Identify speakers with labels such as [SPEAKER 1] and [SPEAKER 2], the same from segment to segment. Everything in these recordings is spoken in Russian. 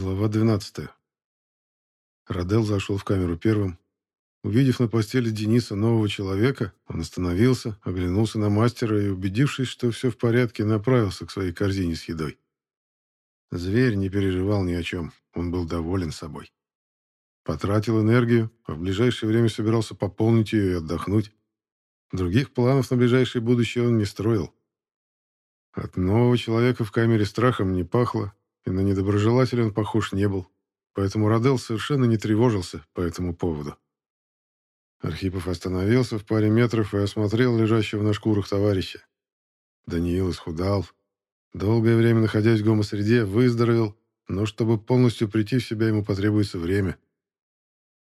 [SPEAKER 1] Глава 12. Радел зашел в камеру первым. Увидев на постели Дениса нового человека, он остановился, оглянулся на мастера и, убедившись, что все в порядке, направился к своей корзине с едой. Зверь не переживал ни о чем, он был доволен собой. Потратил энергию, а в ближайшее время собирался пополнить ее и отдохнуть. Других планов на ближайшее будущее он не строил. От нового человека в камере страхом не пахло, и на недоброжелателя он похож не был, поэтому Родел совершенно не тревожился по этому поводу. Архипов остановился в паре метров и осмотрел лежащего на шкурах товарища. Даниил исхудал. Долгое время находясь в гомосреде, выздоровел, но чтобы полностью прийти в себя, ему потребуется время.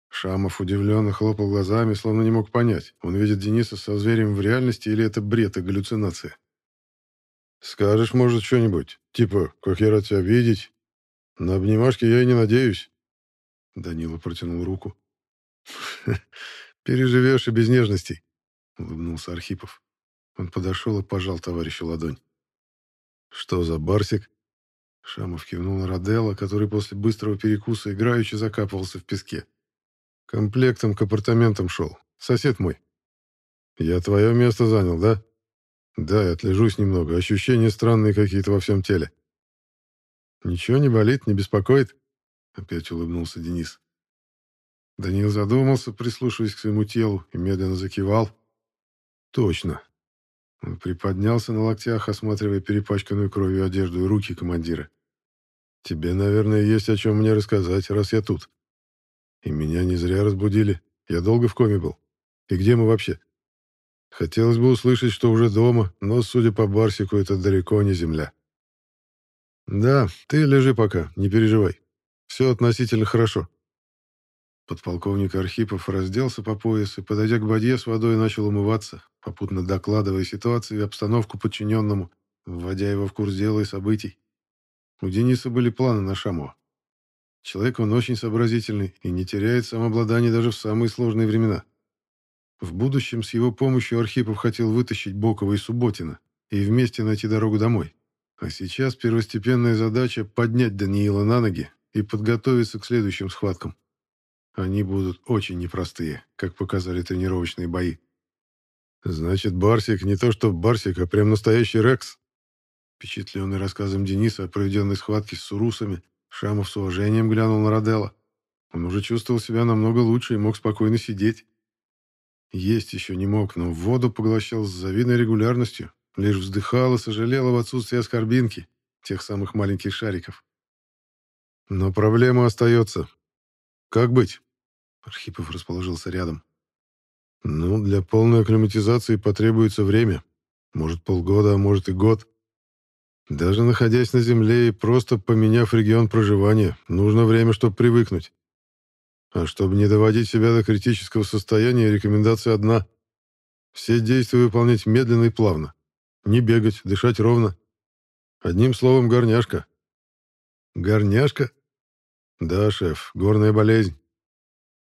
[SPEAKER 1] Шамов удивленно хлопал глазами, словно не мог понять, он видит Дениса со зверем в реальности или это бред и галлюцинация. Скажешь, может, что-нибудь? Типа, как я рад тебя видеть. На обнимашки я и не надеюсь. Данила протянул руку. Переживешь и без нежностей, улыбнулся Архипов. Он подошел и пожал товарищу ладонь. Что за барсик? Шамов кивнул на Роделла, который после быстрого перекуса играючи закапывался в песке. Комплектом к апартаментам шел. Сосед мой. Я твое место занял, да? Да, я отлежусь немного. Ощущения странные какие-то во всем теле. Ничего не болит, не беспокоит? Опять улыбнулся Денис. Данил задумался, прислушиваясь к своему телу, и медленно закивал. Точно. Он приподнялся на локтях, осматривая перепачканную кровью одежду и руки командира. «Тебе, наверное, есть о чем мне рассказать, раз я тут. И меня не зря разбудили. Я долго в коме был. И где мы вообще?» Хотелось бы услышать, что уже дома, но, судя по Барсику, это далеко не земля. Да, ты лежи пока, не переживай. Все относительно хорошо. Подполковник Архипов разделся по пояс и, подойдя к бадье с водой, начал умываться, попутно докладывая ситуацию и обстановку подчиненному, вводя его в курс дела и событий. У Дениса были планы на Шамова. Человек он очень сообразительный и не теряет самообладания даже в самые сложные времена. В будущем с его помощью Архипов хотел вытащить Бокова и Субботина и вместе найти дорогу домой. А сейчас первостепенная задача — поднять Даниила на ноги и подготовиться к следующим схваткам. Они будут очень непростые, как показали тренировочные бои. «Значит, Барсик не то что Барсик, а прям настоящий Рекс?» Впечатленный рассказом Дениса о проведенной схватке с сурусами, Шамов с уважением глянул на Роделла. Он уже чувствовал себя намного лучше и мог спокойно сидеть. Есть еще не мог, но воду поглощал с завидной регулярностью, лишь вздыхал и сожалел об отсутствии аскорбинки, тех самых маленьких шариков. Но проблема остается. Как быть? Архипов расположился рядом. Ну, для полной акклиматизации потребуется время. Может, полгода, а может и год. Даже находясь на Земле и просто поменяв регион проживания, нужно время, чтобы привыкнуть. А чтобы не доводить себя до критического состояния, рекомендация одна. Все действия выполнять медленно и плавно. Не бегать, дышать ровно. Одним словом, горняшка. Горняшка? Да, шеф, горная болезнь.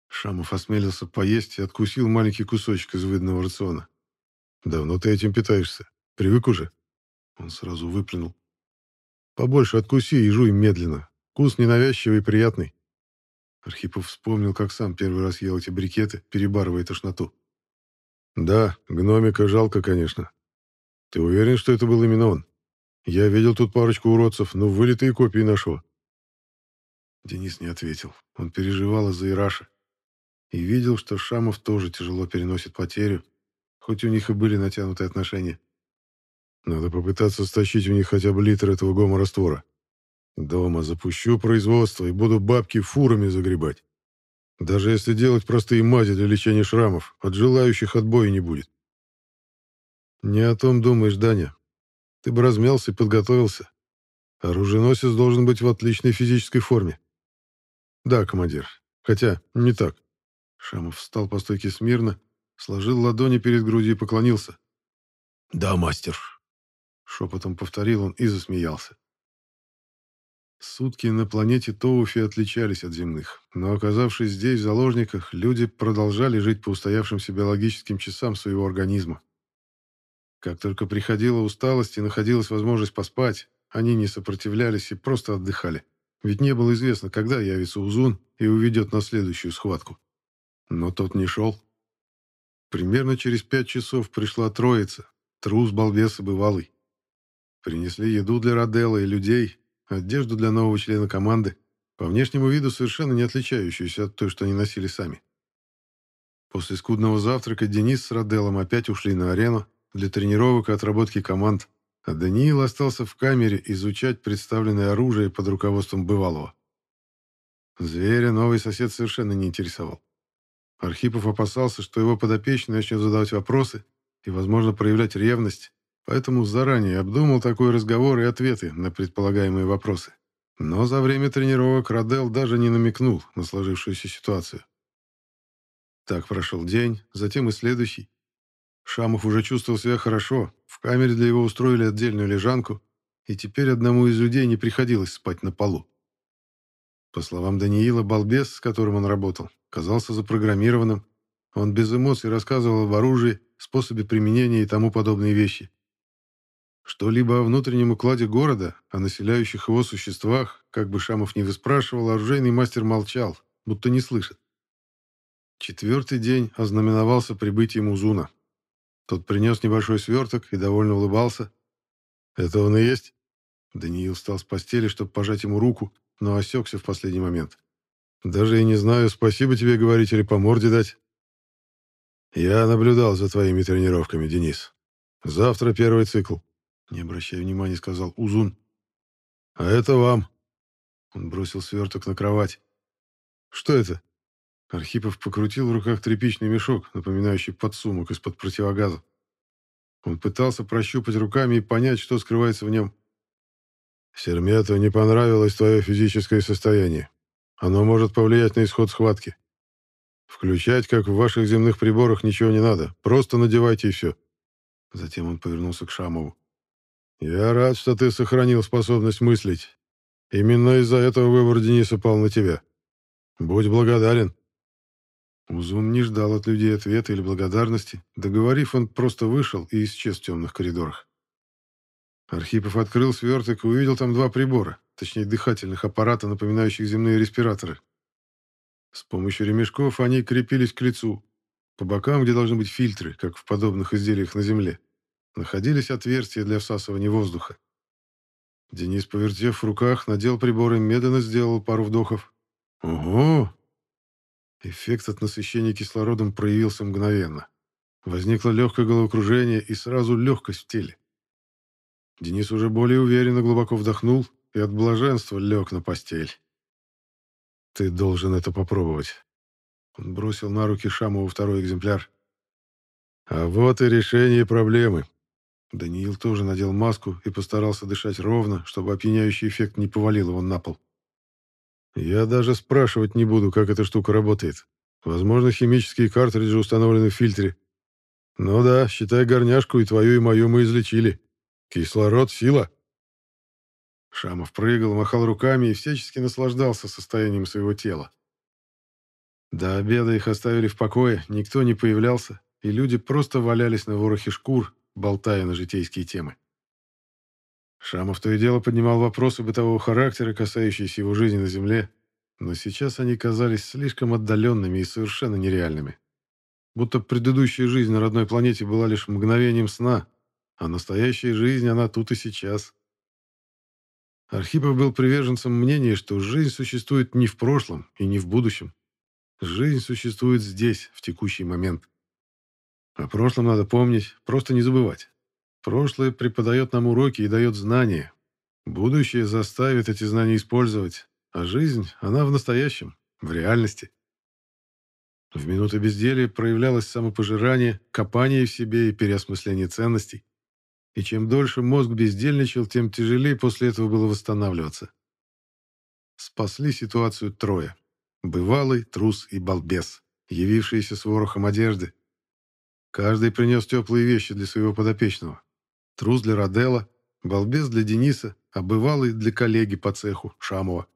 [SPEAKER 1] Шамов осмелился поесть и откусил маленький кусочек из выданного рациона. «Давно ты этим питаешься? Привык уже?» Он сразу выплюнул. «Побольше откуси и жуй медленно. Вкус ненавязчивый и приятный. Архипов вспомнил, как сам первый раз ел эти брикеты, перебарывая тошноту. «Да, гномика жалко, конечно. Ты уверен, что это был именно он? Я видел тут парочку уродцев, но вылитые копии нашего». Денис не ответил. Он переживал из-за Ираша. И видел, что Шамов тоже тяжело переносит потерю, хоть у них и были натянутые отношения. Надо попытаться стащить у них хотя бы литр этого гомо-раствора. Дома запущу производство и буду бабки фурами загребать. Даже если делать простые мази для лечения шрамов, от желающих отбоя не будет. Не о том думаешь, Даня. Ты бы размялся и подготовился. Оруженосец должен быть в отличной физической форме. Да, командир. Хотя, не так. Шамов встал по стойке смирно, сложил ладони перед грудью и поклонился. «Да, мастер», — шепотом повторил он и засмеялся. Сутки на планете Тоуфи отличались от земных, но оказавшись здесь, в заложниках, люди продолжали жить по устоявшимся биологическим часам своего организма. Как только приходила усталость и находилась возможность поспать, они не сопротивлялись и просто отдыхали, ведь не было известно, когда явится Узун и уведет на следующую схватку. Но тот не шел. Примерно через пять часов пришла троица, трус, балбес и бывалый. Принесли еду для Роделла и людей, одежду для нового члена команды, по внешнему виду совершенно не отличающуюся от той, что они носили сами. После скудного завтрака Денис с Роделлом опять ушли на арену для тренировок и отработки команд, а Даниил остался в камере изучать представленное оружие под руководством бывалого. Зверя новый сосед совершенно не интересовал. Архипов опасался, что его подопечный начнет задавать вопросы и, возможно, проявлять ревность, поэтому заранее обдумал такой разговор и ответы на предполагаемые вопросы. Но за время тренировок Радел даже не намекнул на сложившуюся ситуацию. Так прошел день, затем и следующий. Шамов уже чувствовал себя хорошо, в камере для его устроили отдельную лежанку, и теперь одному из людей не приходилось спать на полу. По словам Даниила, балбес, с которым он работал, казался запрограммированным. Он без эмоций рассказывал об оружии, способе применения и тому подобные вещи. Что-либо о внутреннем укладе города, о населяющих его существах, как бы Шамов ни выспрашивал, оружейный мастер молчал, будто не слышит. Четвертый день ознаменовался прибытием Узуна. Тот принес небольшой сверток и довольно улыбался. «Это он и есть?» Даниил встал с постели, чтобы пожать ему руку, но осекся в последний момент. «Даже и не знаю, спасибо тебе говорить или по морде дать». «Я наблюдал за твоими тренировками, Денис. Завтра первый цикл», — не обращая внимания, сказал Узун. «А это вам». Он бросил сверток на кровать. «Что это?» Архипов покрутил в руках тряпичный мешок, напоминающий подсумок из-под противогаза. Он пытался прощупать руками и понять, что скрывается в нем. «Сермету не понравилось твое физическое состояние. Оно может повлиять на исход схватки. Включать, как в ваших земных приборах, ничего не надо. Просто надевайте и все». Затем он повернулся к Шамову. «Я рад, что ты сохранил способность мыслить. Именно из-за этого выбор Дениса пал на тебя. Будь благодарен». Узун не ждал от людей ответа или благодарности. Договорив, он просто вышел и исчез в темных коридорах. Архипов открыл сверток и увидел там два прибора, точнее дыхательных аппарата, напоминающих земные респираторы. С помощью ремешков они крепились к лицу. По бокам, где должны быть фильтры, как в подобных изделиях на Земле, находились отверстия для всасывания воздуха. Денис, повертев в руках, надел приборы, медленно сделал пару вдохов. «Ого!» Эффект от насыщения кислородом проявился мгновенно. Возникло легкое головокружение и сразу легкость в теле. Денис уже более уверенно глубоко вдохнул и от блаженства лег на постель. «Ты должен это попробовать». Он бросил на руки Шамову второй экземпляр. «А вот и решение проблемы». Даниил тоже надел маску и постарался дышать ровно, чтобы опьяняющий эффект не повалил его на пол. Я даже спрашивать не буду, как эта штука работает. Возможно, химические картриджи установлены в фильтре. Ну да, считай горняшку и твою, и мою мы излечили. Кислород — сила. Шамов прыгал, махал руками и всячески наслаждался состоянием своего тела. До обеда их оставили в покое, никто не появлялся, и люди просто валялись на ворохе шкур, болтая на житейские темы. Шамов то и дело поднимал вопросы бытового характера, касающиеся его жизни на Земле, но сейчас они казались слишком отдаленными и совершенно нереальными. Будто предыдущая жизнь на родной планете была лишь мгновением сна, а настоящая жизнь, она тут и сейчас. Архипов был приверженцем мнения, что жизнь существует не в прошлом и не в будущем. Жизнь существует здесь, в текущий момент. О прошлом надо помнить, просто не забывать. Прошлое преподает нам уроки и дает знания. Будущее заставит эти знания использовать, а жизнь, она в настоящем, в реальности. В минуты безделия проявлялось самопожирание, копание в себе и переосмысление ценностей. И чем дольше мозг бездельничал, тем тяжелее после этого было восстанавливаться. Спасли ситуацию трое. Бывалый, трус и балбес, явившиеся с ворохом одежды. Каждый принес теплые вещи для своего подопечного. Трус для Родела, балбес для Дениса, а бывалый для коллеги по цеху, Шамова.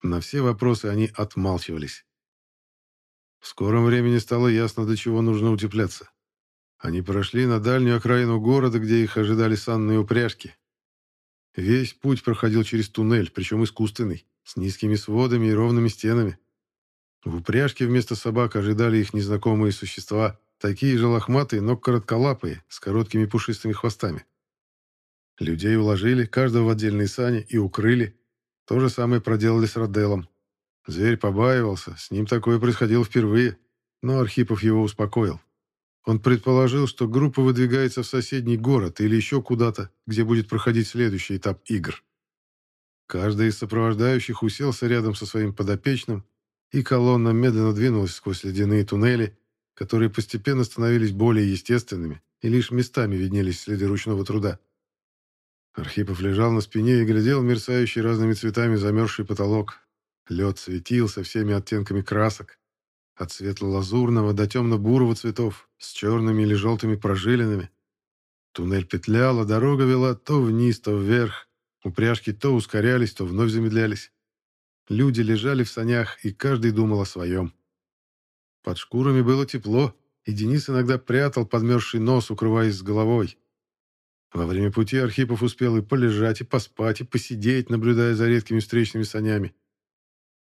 [SPEAKER 1] На все вопросы они отмалчивались. В скором времени стало ясно, до чего нужно утепляться. Они прошли на дальнюю окраину города, где их ожидали санные упряжки. Весь путь проходил через туннель, причем искусственный, с низкими сводами и ровными стенами. В упряжке вместо собак ожидали их незнакомые существа, такие же лохматые, но коротколапые, с короткими пушистыми хвостами. Людей уложили, каждого в отдельные сани, и укрыли. То же самое проделали с Роделом. Зверь побаивался, с ним такое происходило впервые, но Архипов его успокоил. Он предположил, что группа выдвигается в соседний город или еще куда-то, где будет проходить следующий этап игр. Каждый из сопровождающих уселся рядом со своим подопечным и колонна медленно двинулась сквозь ледяные туннели, которые постепенно становились более естественными, и лишь местами виднелись следы ручного труда. Архипов лежал на спине и глядел мерцающий разными цветами замерзший потолок. Лед светился всеми оттенками красок, от светло-лазурного до темно-бурого цветов, с черными или желтыми прожилинами. Туннель петлял, а дорога вела то вниз, то вверх. Упряжки то ускорялись, то вновь замедлялись. Люди лежали в санях, и каждый думал о своем. Под шкурами было тепло, и Денис иногда прятал подмерзший нос, укрываясь с головой. Во время пути Архипов успел и полежать, и поспать, и посидеть, наблюдая за редкими встречными санями.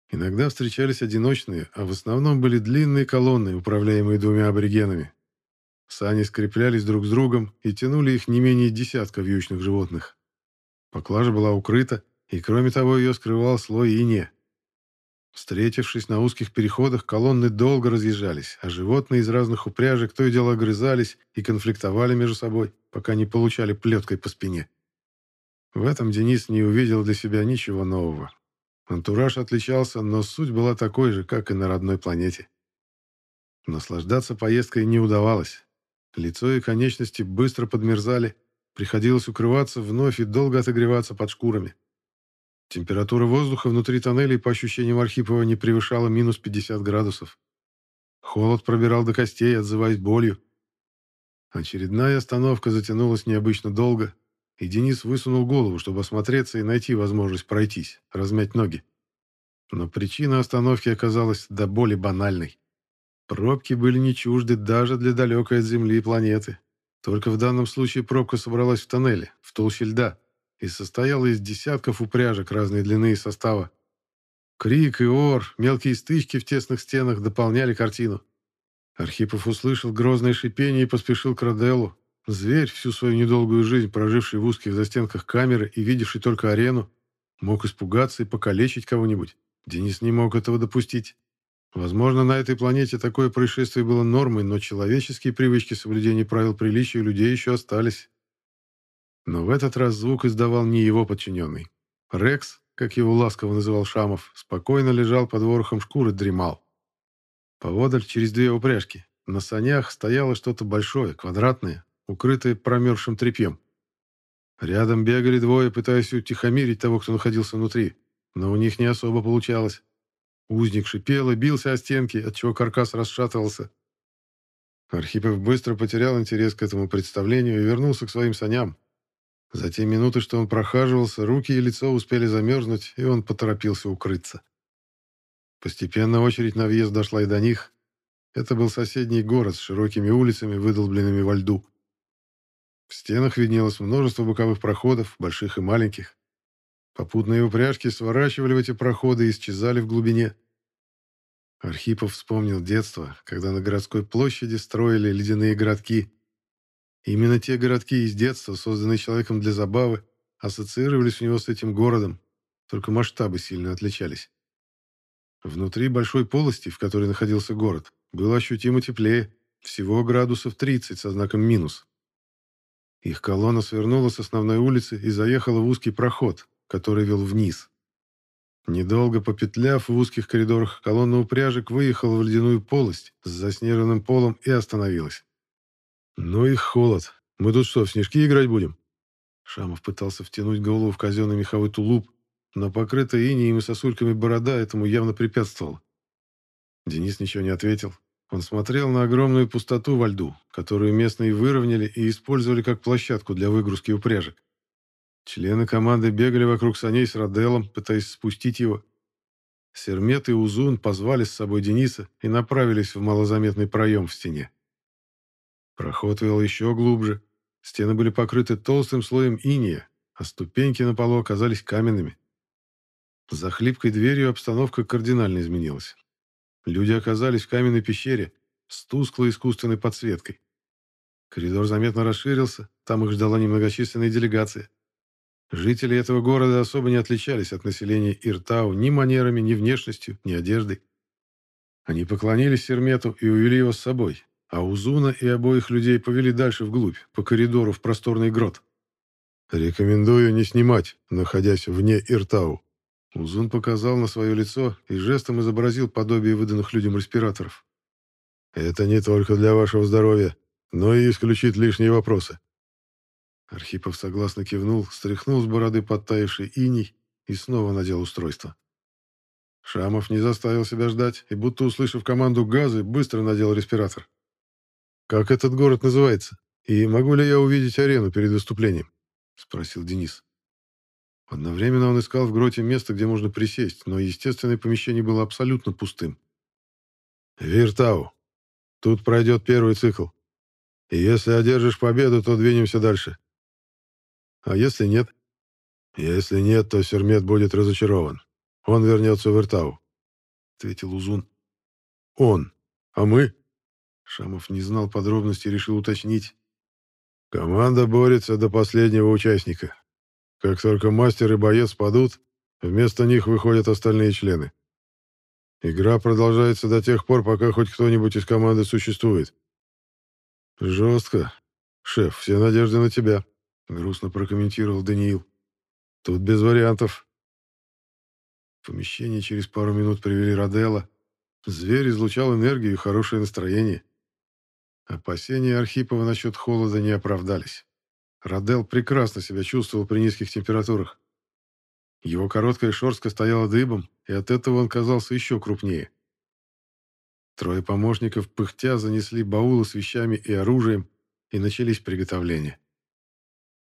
[SPEAKER 1] Иногда встречались одиночные, а в основном были длинные колонны, управляемые двумя аборигенами. Сани скреплялись друг с другом и тянули их не менее десятка вьючных животных. Поклажа была укрыта, и кроме того ее скрывал слой иния. Встретившись на узких переходах, колонны долго разъезжались, а животные из разных упряжек то и дело огрызались и конфликтовали между собой, пока не получали плеткой по спине. В этом Денис не увидел для себя ничего нового. Антураж отличался, но суть была такой же, как и на родной планете. Наслаждаться поездкой не удавалось. Лицо и конечности быстро подмерзали, приходилось укрываться вновь и долго отогреваться под шкурами. Температура воздуха внутри тоннелей, по ощущениям Архипова, не превышала минус 50 градусов. Холод пробирал до костей, отзываясь болью. Очередная остановка затянулась необычно долго, и Денис высунул голову, чтобы осмотреться и найти возможность пройтись, размять ноги. Но причина остановки оказалась до боли банальной. Пробки были не чужды даже для далекой от Земли планеты. Только в данном случае пробка собралась в тоннеле, в толще льда, и состояла из десятков упряжек разной длины и состава. Крик и ор, мелкие стычки в тесных стенах дополняли картину. Архипов услышал грозное шипение и поспешил к Роделлу. Зверь, всю свою недолгую жизнь проживший в узких застенках камеры и видевший только арену, мог испугаться и покалечить кого-нибудь. Денис не мог этого допустить. Возможно, на этой планете такое происшествие было нормой, но человеческие привычки соблюдения правил приличия у людей еще остались. Но в этот раз звук издавал не его подчиненный. Рекс, как его ласково называл Шамов, спокойно лежал под ворохом шкуры, дремал. Поводаль через две упряжки. На санях стояло что-то большое, квадратное, укрытое промерзшим тряпьем. Рядом бегали двое, пытаясь утихомирить того, кто находился внутри, но у них не особо получалось. Узник шипел и бился о стенки, отчего каркас расшатывался. Архипов быстро потерял интерес к этому представлению и вернулся к своим саням, за те минуты, что он прохаживался, руки и лицо успели замерзнуть, и он поторопился укрыться. Постепенно очередь на въезд дошла и до них. Это был соседний город с широкими улицами, выдолбленными во льду. В стенах виднелось множество боковых проходов, больших и маленьких. Попутные упряжки сворачивали в эти проходы и исчезали в глубине. Архипов вспомнил детство, когда на городской площади строили ледяные городки, Именно те городки из детства, созданные человеком для забавы, ассоциировались у него с этим городом, только масштабы сильно отличались. Внутри большой полости, в которой находился город, было ощутимо теплее, всего градусов 30 со знаком минус. Их колонна свернула с основной улицы и заехала в узкий проход, который вел вниз. Недолго попетляв в узких коридорах, колонна упряжек выехала в ледяную полость с заснеженным полом и остановилась. «Ну и холод. Мы тут что, в снежки играть будем?» Шамов пытался втянуть голову в казенный меховой тулуп, но покрытая инеем и сосульками борода этому явно препятствовала. Денис ничего не ответил. Он смотрел на огромную пустоту во льду, которую местные выровняли и использовали как площадку для выгрузки упряжек. Члены команды бегали вокруг саней с Роделом, пытаясь спустить его. Сермет и Узун позвали с собой Дениса и направились в малозаметный проем в стене. Проход вел еще глубже. Стены были покрыты толстым слоем иния, а ступеньки на полу оказались каменными. За хлипкой дверью обстановка кардинально изменилась. Люди оказались в каменной пещере с тусклой искусственной подсветкой. Коридор заметно расширился, там их ждала немногочисленная делегация. Жители этого города особо не отличались от населения Иртау ни манерами, ни внешностью, ни одеждой. Они поклонились Сермету и увели его с собой, а Узуна и обоих людей повели дальше вглубь, по коридору в просторный грот. «Рекомендую не снимать, находясь вне Иртау». Узун показал на свое лицо и жестом изобразил подобие выданных людям респираторов. «Это не только для вашего здоровья, но и исключит лишние вопросы». Архипов согласно кивнул, стряхнул с бороды подтаявший иней и снова надел устройство. Шамов не заставил себя ждать и, будто услышав команду газы, быстро надел респиратор. «Как этот город называется? И могу ли я увидеть арену перед выступлением?» — спросил Денис. Одновременно он искал в гроте место, где можно присесть, но естественное помещение было абсолютно пустым. «Виртау. Тут пройдет первый цикл. И если одержишь победу, то двинемся дальше. А если нет? Если нет, то Сермет будет разочарован. Он вернется в Иртау», — ответил Узун. «Он. А мы?» Шамов не знал подробностей и решил уточнить. «Команда борется до последнего участника. Как только мастер и боец падут, вместо них выходят остальные члены. Игра продолжается до тех пор, пока хоть кто-нибудь из команды существует. Жестко. Шеф, все надежды на тебя, грустно прокомментировал Даниил. Тут без вариантов. В помещение через пару минут привели Роделла. Зверь излучал энергию и хорошее настроение. Опасения Архипова насчет холода не оправдались. Родел прекрасно себя чувствовал при низких температурах. Его короткая шерстка стояла дыбом, и от этого он казался еще крупнее. Трое помощников пыхтя занесли баулы с вещами и оружием, и начались приготовления.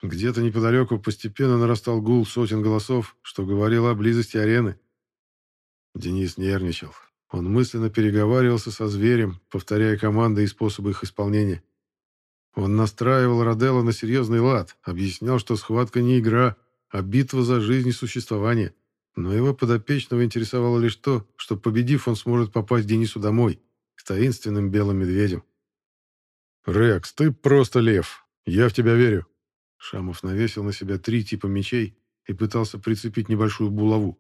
[SPEAKER 1] Где-то неподалеку постепенно нарастал гул сотен голосов, что говорило о близости арены. Денис нервничал. Он мысленно переговаривался со зверем, повторяя команды и способы их исполнения. Он настраивал Роделла на серьезный лад, объяснял, что схватка не игра, а битва за жизнь и существование. Но его подопечного интересовало лишь то, что, победив, он сможет попасть Денису домой, к таинственным белым медведям. «Рекс, ты просто лев. Я в тебя верю». Шамов навесил на себя три типа мечей и пытался прицепить небольшую булаву.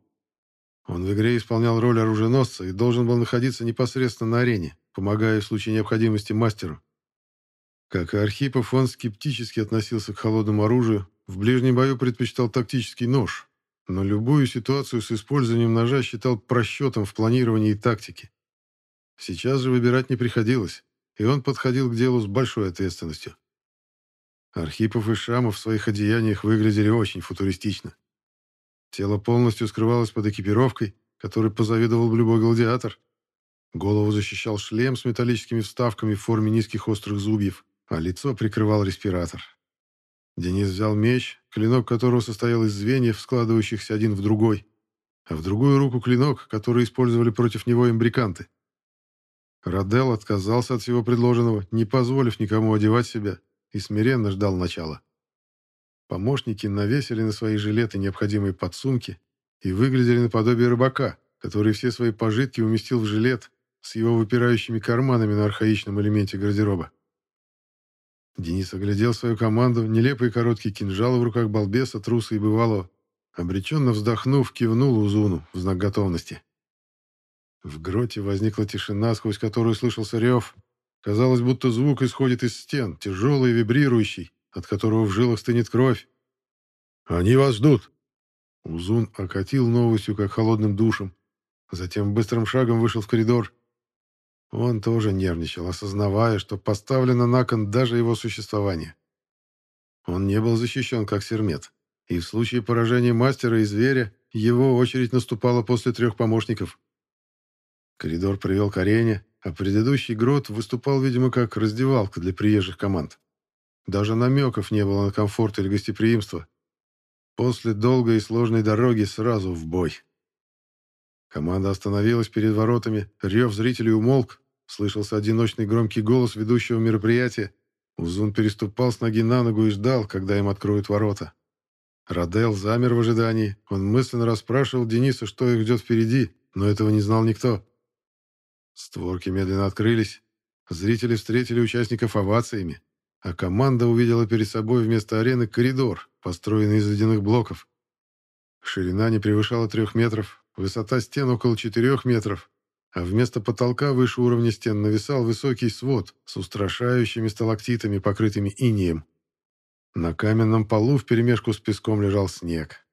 [SPEAKER 1] Он в игре исполнял роль оруженосца и должен был находиться непосредственно на арене, помогая в случае необходимости мастеру. Как и Архипов, он скептически относился к холодному оружию, в ближнем бою предпочитал тактический нож, но любую ситуацию с использованием ножа считал просчетом в планировании и тактике. Сейчас же выбирать не приходилось, и он подходил к делу с большой ответственностью. Архипов и Шамов в своих одеяниях выглядели очень футуристично. Тело полностью скрывалось под экипировкой, которой позавидовал любой гладиатор. Голову защищал шлем с металлическими вставками в форме низких острых зубьев а лицо прикрывал респиратор. Денис взял меч, клинок которого состоял из звеньев, складывающихся один в другой, а в другую руку клинок, который использовали против него имбриканты. Радел отказался от всего предложенного, не позволив никому одевать себя, и смиренно ждал начала. Помощники навесили на свои жилеты необходимые подсумки и выглядели наподобие рыбака, который все свои пожитки уместил в жилет с его выпирающими карманами на архаичном элементе гардероба. Денис оглядел свою команду, нелепые короткие кинжалы в руках балбеса, труса и бывалого. Обреченно вздохнув, кивнул Узуну в знак готовности. В гроте возникла тишина, сквозь которую слышался рев. Казалось, будто звук исходит из стен, тяжелый и вибрирующий, от которого в жилах стынет кровь. «Они вас ждут!» Узун окатил новостью, как холодным душем. Затем быстрым шагом вышел в коридор. Он тоже нервничал, осознавая, что поставлено на кон даже его существование. Он не был защищен, как Сермет, и в случае поражения мастера и зверя его очередь наступала после трех помощников. Коридор привел к арене, а предыдущий грот выступал, видимо, как раздевалка для приезжих команд. Даже намеков не было на комфорт или гостеприимство. После долгой и сложной дороги сразу в бой. Команда остановилась перед воротами, рев зрителей умолк, слышался одиночный громкий голос ведущего мероприятия. Узун переступал с ноги на ногу и ждал, когда им откроют ворота. Радел замер в ожидании. Он мысленно расспрашивал Дениса, что их ждет впереди, но этого не знал никто. Створки медленно открылись. Зрители встретили участников овациями, а команда увидела перед собой вместо арены коридор, построенный из ледяных блоков. Ширина не превышала трех метров, высота стен около четырех метров, а вместо потолка выше уровня стен нависал высокий свод с устрашающими сталактитами, покрытыми инеем. На каменном полу вперемешку с песком лежал снег.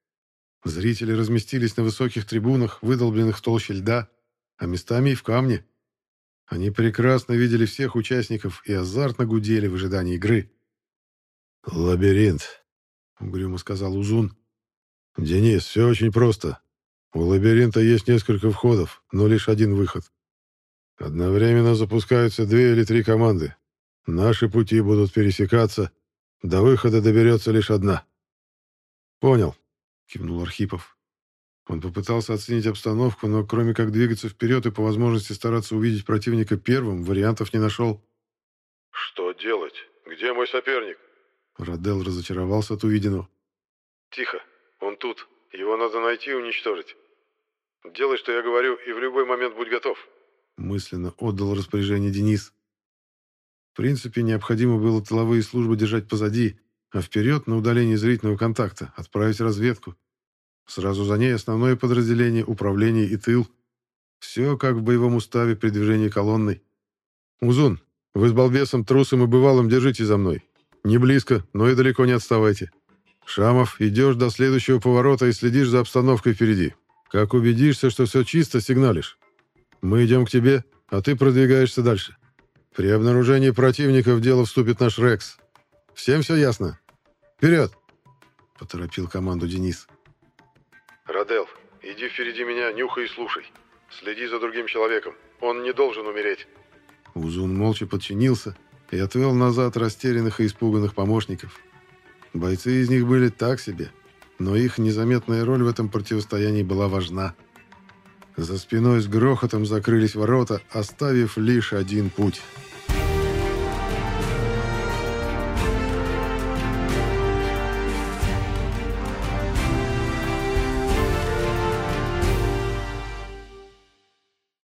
[SPEAKER 1] Зрители разместились на высоких трибунах, выдолбленных в толще льда, а местами и в камне. Они прекрасно видели всех участников и азартно гудели в ожидании игры.
[SPEAKER 2] «Лабиринт», — угрюмо сказал Узун. «Денис, все очень просто. У лабиринта есть несколько входов, но лишь один выход. Одновременно запускаются две или три команды. Наши пути будут пересекаться. До выхода доберется лишь одна».
[SPEAKER 1] «Понял», — кивнул Архипов. Он попытался оценить обстановку, но кроме как двигаться вперед и по возможности стараться увидеть противника первым, вариантов не нашел.
[SPEAKER 2] «Что делать? Где мой соперник?»
[SPEAKER 1] Родел разочаровался от увиденного.
[SPEAKER 2] «Тихо. Он тут. Его надо найти и уничтожить. Делай, что я говорю, и в любой момент будь готов».
[SPEAKER 1] Мысленно отдал распоряжение Денис. В принципе, необходимо было тыловые службы держать позади, а вперед, на удалении зрительного контакта, отправить разведку. Сразу за ней основное подразделение, управление и тыл. Все как в боевом уставе при движении колонной. «Узун, вы с балбесом, трусом и бывалым держите за мной. Не близко, но и далеко не отставайте. Шамов, идешь до следующего поворота и следишь за обстановкой впереди. Как убедишься, что все чисто, сигналишь. Мы идем к тебе, а ты продвигаешься дальше. При обнаружении противника в дело вступит наш Рекс. Всем все ясно? Вперед!» — поторопил команду Денис.
[SPEAKER 2] «Радел, иди впереди меня, нюхай и слушай. Следи за другим человеком. Он не должен умереть».
[SPEAKER 1] Узун молча подчинился и отвел назад растерянных и испуганных помощников. Бойцы из них были так себе, но их незаметная роль в этом противостоянии была важна. За спиной с грохотом закрылись ворота, оставив лишь один путь —